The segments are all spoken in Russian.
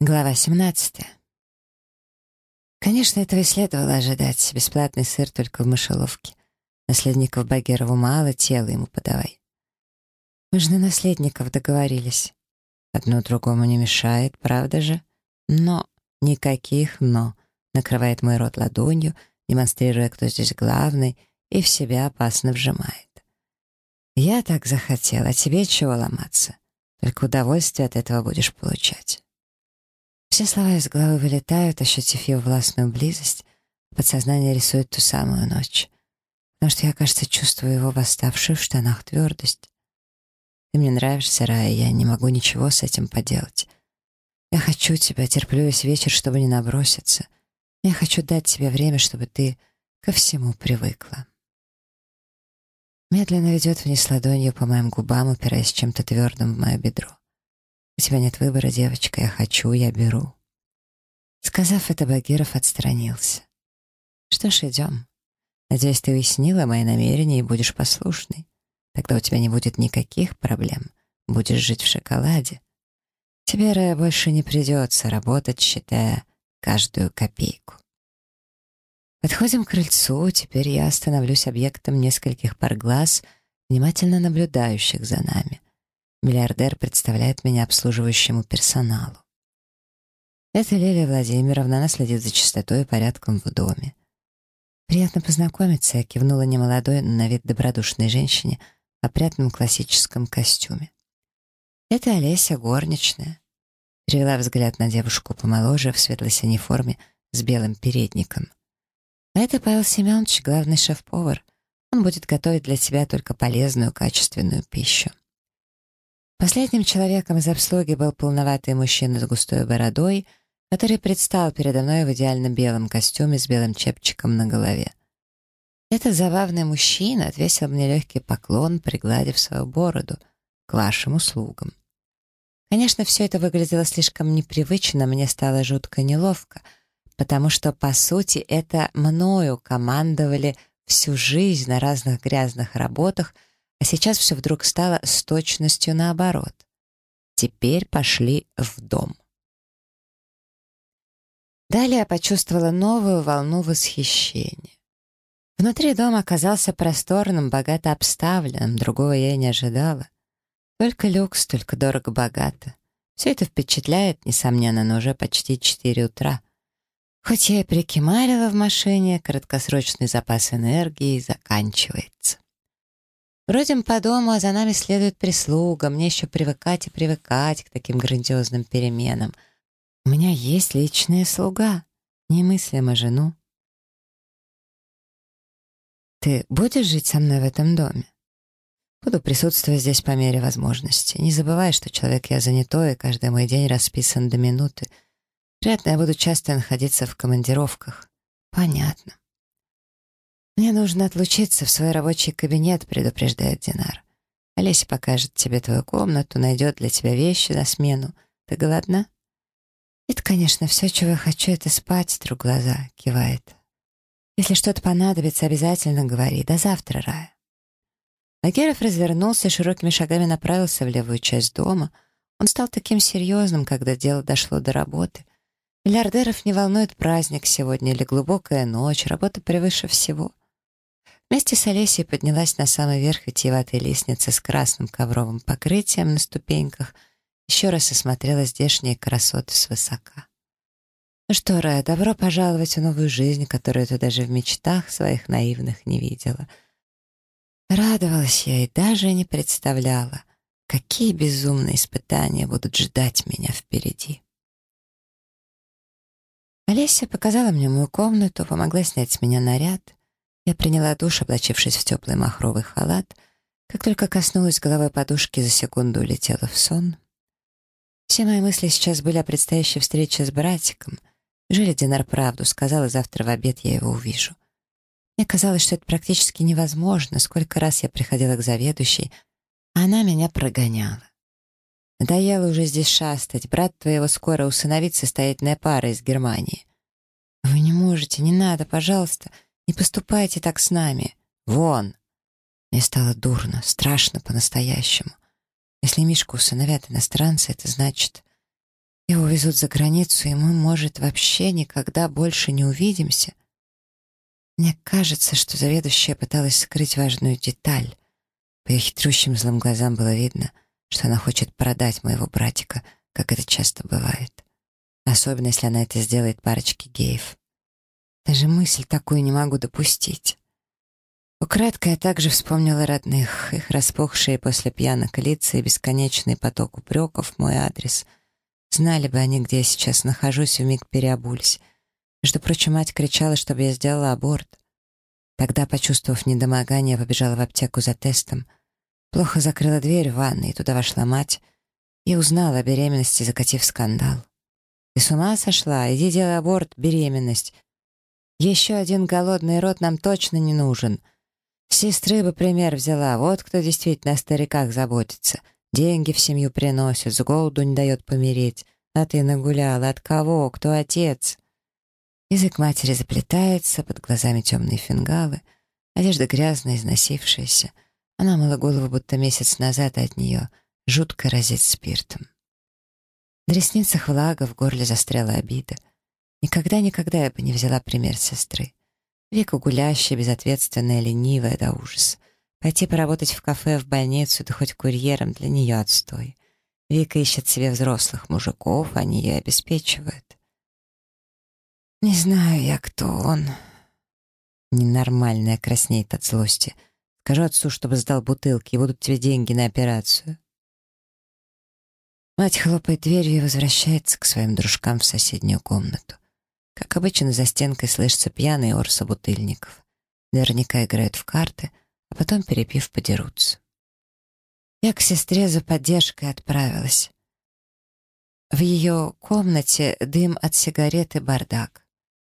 Глава 17. Конечно, этого и следовало ожидать. Бесплатный сыр только в мышеловке. Наследников Багирову мало, тело ему подавай. Мы же на наследников договорились. Одно другому не мешает, правда же? Но, никаких «но», накрывает мой рот ладонью, демонстрируя, кто здесь главный, и в себя опасно вжимает. Я так захотела, тебе чего ломаться? Только удовольствие от этого будешь получать. Все слова из головы вылетают, ощутив его властную близость, подсознание рисует ту самую ночь. Потому что я, кажется, чувствую его восставшую в штанах твердость. Ты мне нравишься, Рая, я не могу ничего с этим поделать. Я хочу тебя, терплю весь вечер, чтобы не наброситься. Я хочу дать тебе время, чтобы ты ко всему привыкла. Медленно ведет вниз ладонью по моим губам, упираясь чем-то твердым в мое бедро. «У тебя нет выбора, девочка, я хочу, я беру». Сказав это, Багиров отстранился. «Что ж, идем. Надеюсь, ты уяснила мои намерения и будешь послушной. Тогда у тебя не будет никаких проблем. Будешь жить в шоколаде. Тебе, Рая, больше не придется работать, считая каждую копейку». Подходим к крыльцу, теперь я становлюсь объектом нескольких пар глаз, внимательно наблюдающих за нами. Миллиардер представляет меня обслуживающему персоналу. Это Лилия Владимировна, она следит за чистотой и порядком в доме. «Приятно познакомиться», — я кивнула немолодой, но на вид добродушной женщине в опрятном классическом костюме. «Это Олеся, горничная». Перевела взгляд на девушку помоложе в светло-синей форме с белым передником. «А это Павел Семенович, главный шеф-повар. Он будет готовить для тебя только полезную, качественную пищу». Последним человеком из обслуги был полноватый мужчина с густой бородой, который предстал передо мной в идеально белом костюме с белым чепчиком на голове. Этот забавный мужчина отвесил мне легкий поклон, пригладив свою бороду. «К вашим услугам». Конечно, все это выглядело слишком непривычно, мне стало жутко неловко, потому что, по сути, это мною командовали всю жизнь на разных грязных работах — а сейчас все вдруг стало с точностью наоборот. Теперь пошли в дом. Далее я почувствовала новую волну восхищения. Внутри дом оказался просторным, богато обставленным, другого я не ожидала. Только люкс, только дорого-богато. Все это впечатляет, несомненно, но уже почти 4 утра. Хоть я и прикимарила в машине, краткосрочный запас энергии заканчивается. Бродим по дому, а за нами следует прислуга. Мне еще привыкать и привыкать к таким грандиозным переменам. У меня есть личная слуга. Немыслимо жену. Ты будешь жить со мной в этом доме? Буду присутствовать здесь по мере возможности. Не забывай, что человек я занятой, и каждый мой день расписан до минуты. Приятно, я буду часто находиться в командировках. Понятно. «Мне нужно отлучиться в свой рабочий кабинет», — предупреждает Динар. «Олеся покажет тебе твою комнату, найдет для тебя вещи на смену. Ты голодна?» «Это, конечно, все, чего я хочу, это спать, друг глаза», — кивает. «Если что-то понадобится, обязательно говори. До завтра, Рая». Агеров развернулся и широкими шагами направился в левую часть дома. Он стал таким серьезным, когда дело дошло до работы. Миллиардеров не волнует праздник сегодня или глубокая ночь, работа превыше всего — Вместе с Олесей поднялась на самый верх витиеватой лестницы с красным ковровым покрытием на ступеньках, еще раз осмотрела здешние красоты свысока. Ну что, Рая, добро пожаловать в новую жизнь, которую ты даже в мечтах своих наивных не видела. Радовалась я и даже не представляла, какие безумные испытания будут ждать меня впереди. Олеся показала мне мою комнату, помогла снять с меня наряд — я приняла душ, облачившись в теплый махровый халат. Как только коснулась головой подушки, за секунду улетела в сон. Все мои мысли сейчас были о предстоящей встрече с братиком. Жили Динар правду, сказала, завтра в обед я его увижу. Мне казалось, что это практически невозможно. Сколько раз я приходила к заведующей, а она меня прогоняла. Надоело уже здесь шастать. Брат твоего скоро усыновится стоятельная пара из Германии. Вы не можете, не надо, пожалуйста. Не поступайте так с нами. Вон!» Мне стало дурно, страшно по-настоящему. Если Мишку усыновят иностранцы, это значит... Его везут за границу, и мы, может, вообще никогда больше не увидимся. Мне кажется, что заведующая пыталась скрыть важную деталь. По ее хитрющим злым глазам было видно, что она хочет продать моего братика, как это часто бывает. Особенно, если она это сделает парочке геев. Даже мысль такую не могу допустить. Украдкой я также вспомнила родных, их распухшие после пьянок лица и бесконечный поток упреков мой адрес. Знали бы они, где я сейчас нахожусь, вмиг переобулись. Между прочим, мать кричала, чтобы я сделала аборт. Тогда, почувствовав недомогание, побежала в аптеку за тестом. Плохо закрыла дверь в ванной, и туда вошла мать и узнала о беременности, закатив скандал. «Ты с ума сошла? Иди делай аборт, беременность. Еще один голодный рот нам точно не нужен. Сестры бы пример взяла, вот кто действительно о стариках заботится. Деньги в семью приносит, с голоду не дает помереть. А ты нагуляла, от кого, кто отец? Язык матери заплетается, под глазами темные фингалы, одежда грязная, износившаяся. Она мыла голову, будто месяц назад от нее жутко разит спиртом. На ресницах влага, в горле застряла обида. Никогда-никогда я бы не взяла пример сестры. Вика гулящая, безответственная, ленивая до ужаса. Пойти поработать в кафе, в больницу, да хоть курьером для нее отстой. Вика ищет себе взрослых мужиков, они ее обеспечивают. Не знаю я, кто он. Ненормальная краснеет от злости. Скажу отцу, чтобы сдал бутылки, и будут тебе деньги на операцию. Мать хлопает дверью и возвращается к своим дружкам в соседнюю комнату. Как обычно, за стенкой слышится пьяный ор собутыльников. Наверняка играют в карты, а потом, перепив, подерутся. Я к сестре за поддержкой отправилась. В ее комнате дым от сигареты бардак.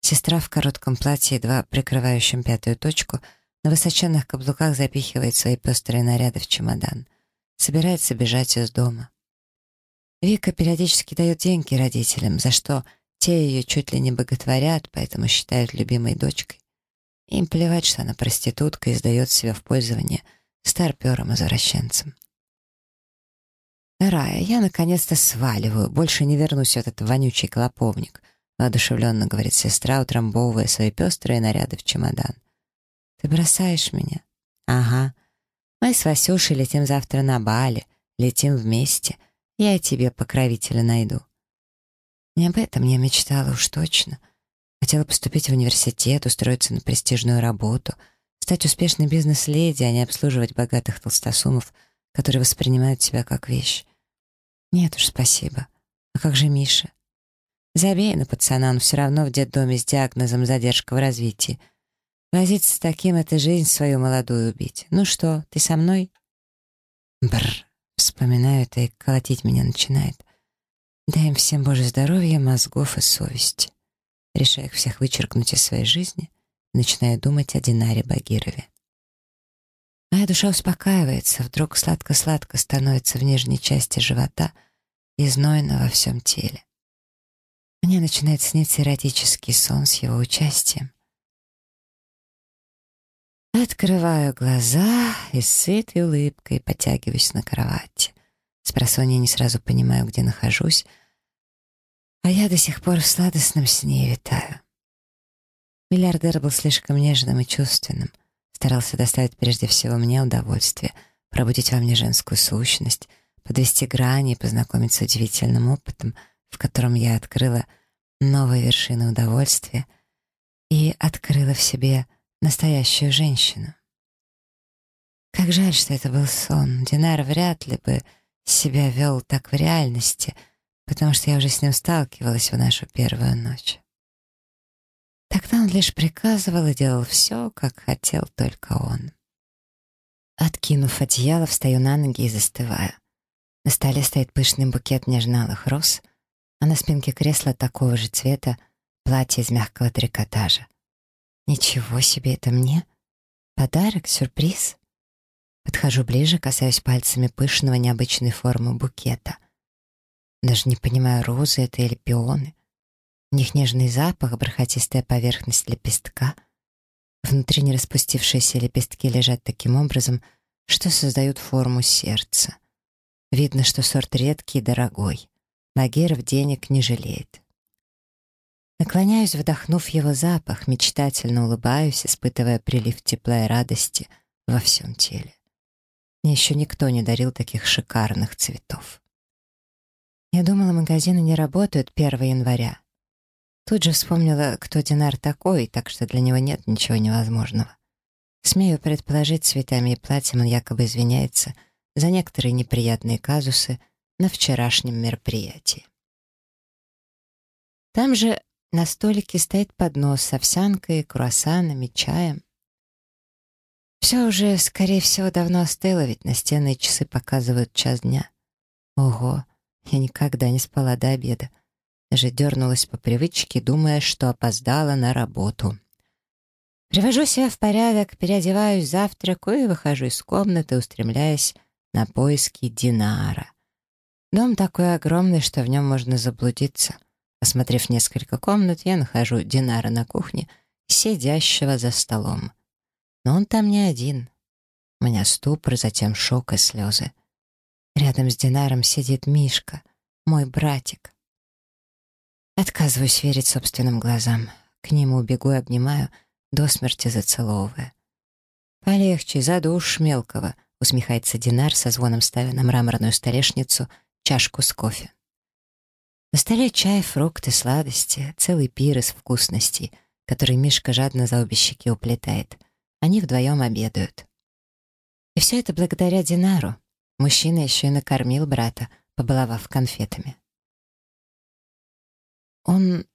Сестра в коротком платье, едва прикрывающем пятую точку, на высоченных каблуках запихивает свои пестрые наряды в чемодан. Собирается бежать из дома. Вика периодически дает деньги родителям, за что те ее чуть ли не боготворят, поэтому считают любимой дочкой. Им плевать, что она проститутка и сдает себя в пользование старпером-извращенцем. «Рая, я наконец-то сваливаю, больше не вернусь в этот вонючий клоповник», воодушевленно говорит сестра, утрамбовывая свои пестрые наряды в чемодан. «Ты бросаешь меня?» «Ага. Мы с Васюшей летим завтра на Бали, летим вместе. Я и тебе покровителя найду». Не об этом я мечтала уж точно. Хотела поступить в университет, устроиться на престижную работу, стать успешной бизнес-леди, а не обслуживать богатых толстосумов, которые воспринимают тебя как вещь. Нет уж, спасибо. А как же Миша? Забей на пацана, он все равно в детдоме с диагнозом задержка в развитии. Возиться с таким — это жизнь свою молодую убить. Ну что, ты со мной? Бррр, вспоминаю это и колотить меня начинает. Дай им всем Божье здоровье, мозгов и совести. Решаю их всех вычеркнуть из своей жизни, начинаю думать о Динаре Багирове. Моя душа успокаивается, вдруг сладко-сладко становится в нижней части живота и знойно во всем теле. Мне начинает сниться эротический сон с его участием. Открываю глаза и с сытой улыбкой потягиваюсь на кровати. С не сразу понимаю, где нахожусь, а я до сих пор в сладостном сне витаю. Миллиардер был слишком нежным и чувственным, старался доставить прежде всего мне удовольствие, пробудить во мне женскую сущность, подвести грани и познакомить с удивительным опытом, в котором я открыла новые вершины удовольствия и открыла в себе настоящую женщину. Как жаль, что это был сон. Динар вряд ли бы себя вел так в реальности, потому что я уже с ним сталкивалась в нашу первую ночь. Тогда он лишь приказывал и делал все, как хотел только он. Откинув одеяло, встаю на ноги и застываю. На столе стоит пышный букет нежналых роз, а на спинке кресла такого же цвета платье из мягкого трикотажа. Ничего себе, это мне? Подарок, сюрприз? Подхожу ближе, касаюсь пальцами пышного необычной формы букета. Даже не понимаю, розы это или пионы. У них нежный запах, бархатистая поверхность лепестка. Внутри не распустившиеся лепестки лежат таким образом, что создают форму сердца. Видно, что сорт редкий и дорогой. Багиров денег не жалеет. Наклоняюсь, вдохнув его запах, мечтательно улыбаюсь, испытывая прилив тепла и радости во всем теле. Мне еще никто не дарил таких шикарных цветов. Я думала, магазины не работают 1 января. Тут же вспомнила, кто Динар такой, так что для него нет ничего невозможного. Смею предположить, цветами и платьем он якобы извиняется за некоторые неприятные казусы на вчерашнем мероприятии. Там же на столике стоит поднос с овсянкой, круассанами, чаем. Все уже, скорее всего, давно остыло, ведь настенные часы показывают час дня. Ого, я никогда не спала до обеда. Даже дернулась по привычке, думая, что опоздала на работу. Привожу себя в порядок, переодеваюсь, завтракаю и выхожу из комнаты, устремляясь на поиски Динара. Дом такой огромный, что в нем можно заблудиться. Осмотрев несколько комнат, я нахожу Динара на кухне, сидящего за столом. Но он там не один. У меня ступор, затем шок и слезы. Рядом с Динаром сидит Мишка, мой братик. Отказываюсь верить собственным глазам. К нему бегу и обнимаю, до смерти зацеловывая. «Полегче, задушь мелкого», — усмехается Динар со звоном ставя на мраморную столешницу чашку с кофе. На столе чай, фрукты, сладости, целый пир из вкусностей, который Мишка жадно за обе щеки уплетает. Они вдвоем обедают. И все это благодаря Динару. Мужчина еще и накормил брата, побаловав конфетами. «Он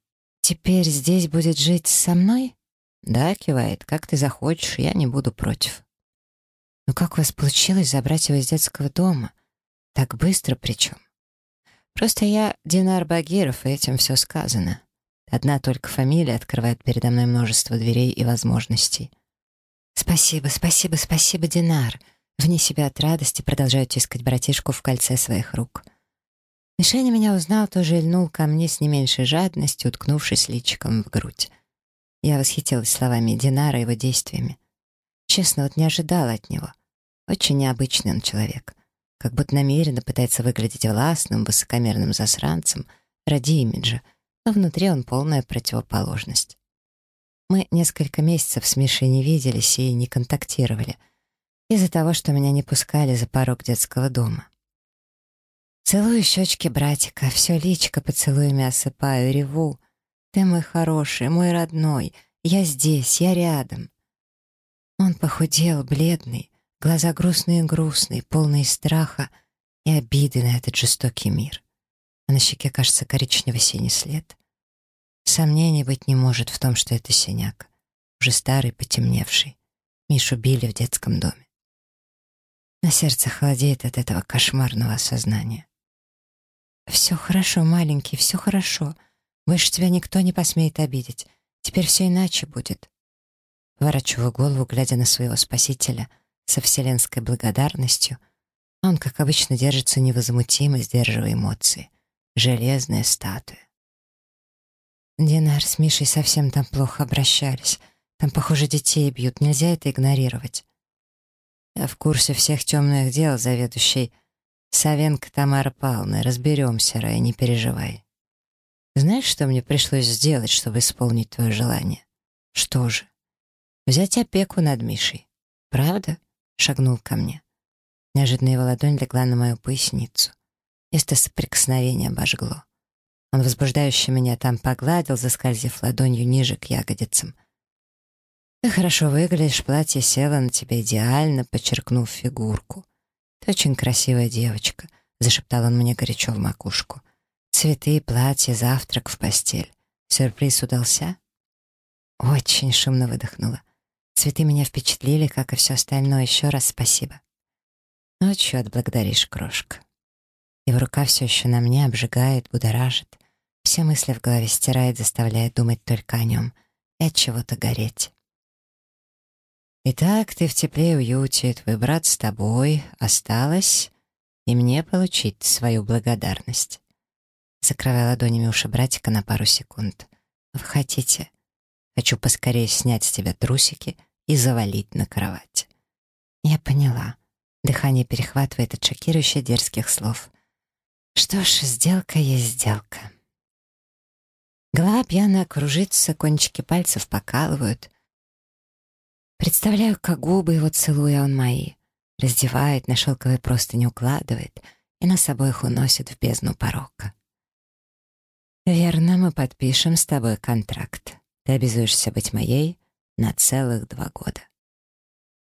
теперь здесь будет жить со мной?» «Да», — кивает, — «как ты захочешь, я не буду против». «Но как у вас получилось забрать его из детского дома? Так быстро причем?» «Просто я Динар Багиров, и этим все сказано. Одна только фамилия открывает передо мной множество дверей и возможностей». «Спасибо, спасибо, спасибо, Динар!» Вне себя от радости продолжаю тискать братишку в кольце своих рук. Мишаня меня узнал, тоже льнул ко мне с не меньшей жадностью, уткнувшись личиком в грудь. Я восхитилась словами Динара и его действиями. Честно, вот не ожидала от него. Очень необычный он человек. Как будто намеренно пытается выглядеть властным, высокомерным засранцем ради имиджа, но внутри он полная противоположность. Мы несколько месяцев с Мишей не виделись и не контактировали — из-за того, что меня не пускали за порог детского дома. Целую щечки братика, все личико поцелуями осыпаю, реву. Ты мой хороший, мой родной, я здесь, я рядом. Он похудел, бледный, глаза грустные-грустные, полные страха и обиды на этот жестокий мир. А на щеке, кажется, коричневый синий след. Сомнений быть не может в том, что это синяк, уже старый, потемневший. Мишу били в детском доме. На сердце холодеет от этого кошмарного осознания. «Все хорошо, маленький, все хорошо. Больше тебя никто не посмеет обидеть. Теперь все иначе будет». Поворачиваю голову, глядя на своего спасителя со вселенской благодарностью. Он, как обычно, держится невозмутимо, сдерживая эмоции. Железная статуя. Динар с Мишей совсем там плохо обращались. Там, похоже, детей бьют. Нельзя это игнорировать. Я в курсе всех темных дел, заведующий Савенко Тамара Павловна. Разберемся, Рая, не переживай. Знаешь, что мне пришлось сделать, чтобы исполнить твое желание? Что же? Взять опеку над Мишей. Правда? Шагнул ко мне. Неожиданно его ладонь легла на мою поясницу. Место соприкосновения обожгло. Он возбуждающе меня там погладил, заскользив ладонью ниже к ягодицам — ты хорошо выглядишь, платье село на тебя идеально, подчеркнув фигурку. Ты очень красивая девочка, зашептал он мне горячо в макушку. Цветы, платье, завтрак в постель. Сюрприз удался? Очень шумно выдохнула. Цветы меня впечатлили, как и все остальное. Еще раз спасибо. Ночью отблагодаришь, крошка. Его рука все еще на мне обжигает, будоражит. Все мысли в голове стирает, заставляет думать только о нем и от чего-то гореть. Итак, ты в тепле и уюте, твой брат с тобой, осталось и мне получить свою благодарность. Закрывая ладонями уши братика на пару секунд. Вы хотите? Хочу поскорее снять с тебя трусики и завалить на кровать. Я поняла. Дыхание перехватывает от шокирующих дерзких слов. Что ж, сделка есть сделка. Голова пьяно кружится, кончики пальцев покалывают. Представляю, как губы его целуя он мои, раздевает, на шелковые простыни укладывает и нас обоих уносит в бездну порока. Верно, мы подпишем с тобой контракт. Ты обязуешься быть моей на целых два года.